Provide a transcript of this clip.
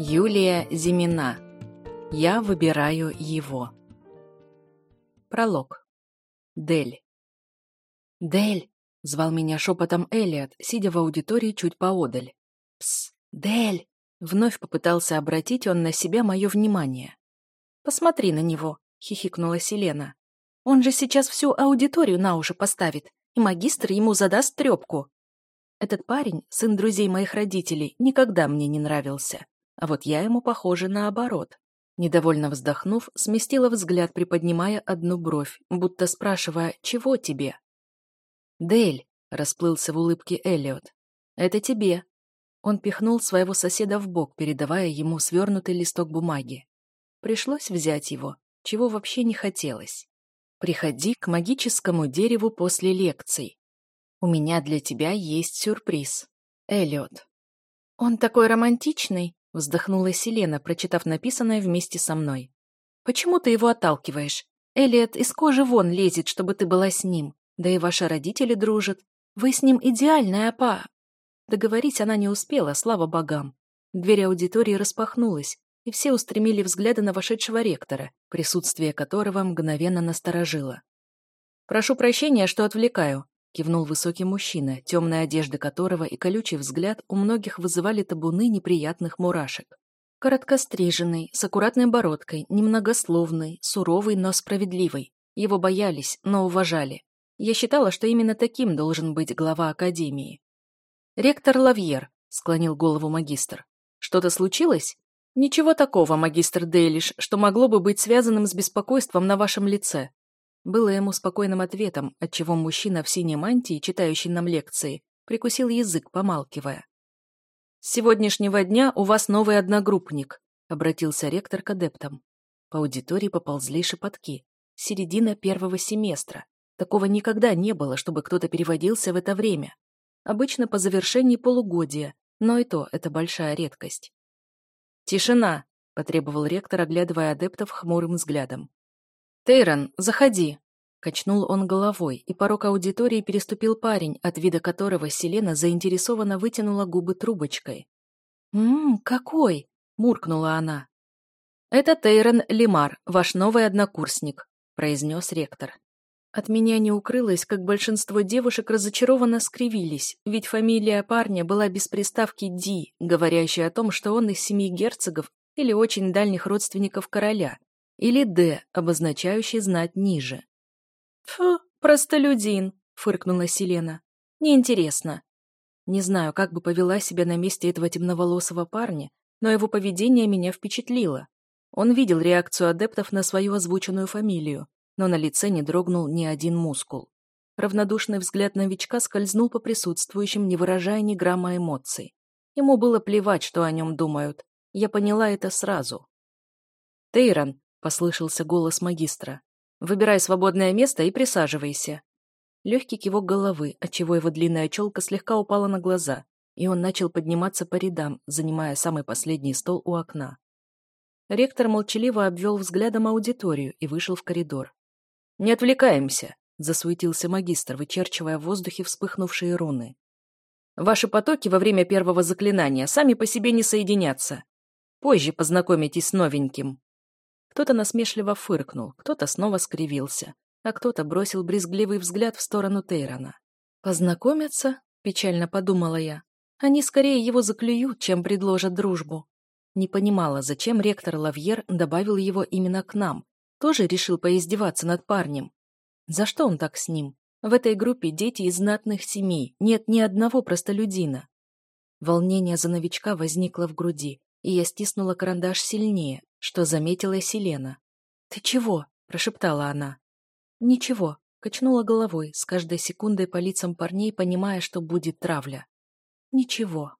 Юлия Зимина. Я выбираю его. Пролог. Дель. «Дель!» — звал меня шепотом Элиот, сидя в аудитории чуть поодаль. «Пс! Дель!» — вновь попытался обратить он на себя мое внимание. «Посмотри на него!» — хихикнула Селена. «Он же сейчас всю аудиторию на уши поставит, и магистр ему задаст трепку. Этот парень, сын друзей моих родителей, никогда мне не нравился. А вот я ему, похоже, наоборот. Недовольно вздохнув, сместила взгляд, приподнимая одну бровь, будто спрашивая «Чего тебе?». «Дель», — расплылся в улыбке Элliot, — «это тебе». Он пихнул своего соседа в бок, передавая ему свернутый листок бумаги. Пришлось взять его, чего вообще не хотелось. «Приходи к магическому дереву после лекций. У меня для тебя есть сюрприз. Эллиот». «Он такой романтичный», — вздохнула Селена, прочитав написанное вместе со мной. «Почему ты его отталкиваешь? Эллиот из кожи вон лезет, чтобы ты была с ним. Да и ваши родители дружат. Вы с ним идеальная па...» Договорить она не успела, слава богам. Дверь аудитории распахнулась, и все устремили взгляды на вошедшего ректора, присутствие которого мгновенно насторожило. «Прошу прощения, что отвлекаю», — кивнул высокий мужчина, темная одежда которого и колючий взгляд у многих вызывали табуны неприятных мурашек. Короткостриженный, с аккуратной бородкой, немногословный, суровый, но справедливый. Его боялись, но уважали. Я считала, что именно таким должен быть глава Академии. «Ректор Лавьер», — склонил голову магистр. «Что-то случилось?» «Ничего такого, магистр Дейлиш, что могло бы быть связанным с беспокойством на вашем лице». Было ему спокойным ответом, отчего мужчина в синей мантии, читающий нам лекции, прикусил язык, помалкивая. «С сегодняшнего дня у вас новый одногруппник», — обратился ректор к адептам. По аудитории поползли шепотки. Середина первого семестра. Такого никогда не было, чтобы кто-то переводился в это время. Обычно по завершении полугодия, но и то это большая редкость. «Тишина!» — потребовал ректор, оглядывая адептов хмурым взглядом. «Тейрон, заходи!» Качнул он головой, и порог аудитории переступил парень, от вида которого Селена заинтересованно вытянула губы трубочкой. «Ммм, какой!» — муркнула она. «Это Тейрон Лимар, ваш новый однокурсник», — произнес ректор. От меня не укрылось, как большинство девушек разочарованно скривились, ведь фамилия парня была без приставки «Ди», говорящей о том, что он из семьи герцогов или очень дальних родственников короля, или «Д», обозначающий знать ниже. «Фу, простолюдин», — фыркнула Селена. «Неинтересно». Не знаю, как бы повела себя на месте этого темноволосого парня, но его поведение меня впечатлило. Он видел реакцию адептов на свою озвученную фамилию, но на лице не дрогнул ни один мускул. Равнодушный взгляд новичка скользнул по присутствующим, не выражая ни грамма эмоций. Ему было плевать, что о нем думают. Я поняла это сразу. «Тейрон», — послышался голос магистра, — «выбирай свободное место и присаживайся». Легкий кивок головы, отчего его длинная челка слегка упала на глаза, и он начал подниматься по рядам, занимая самый последний стол у окна. Ректор молчаливо обвел взглядом аудиторию и вышел в коридор. «Не отвлекаемся», — засуетился магистр, вычерчивая в воздухе вспыхнувшие руны. «Ваши потоки во время первого заклинания сами по себе не соединятся. Позже познакомитесь с новеньким». Кто-то насмешливо фыркнул, кто-то снова скривился, а кто-то бросил брезгливый взгляд в сторону Тейрона. «Познакомятся?» — печально подумала я. «Они скорее его заклюют, чем предложат дружбу». Не понимала, зачем ректор Лавьер добавил его именно к нам, тоже решил поиздеваться над парнем. За что он так с ним? В этой группе дети из знатных семей, нет ни одного простолюдина. Волнение за новичка возникло в груди, и я стиснула карандаш сильнее, что заметила Селена. «Ты чего?» – прошептала она. «Ничего», – качнула головой, с каждой секундой по лицам парней, понимая, что будет травля. «Ничего».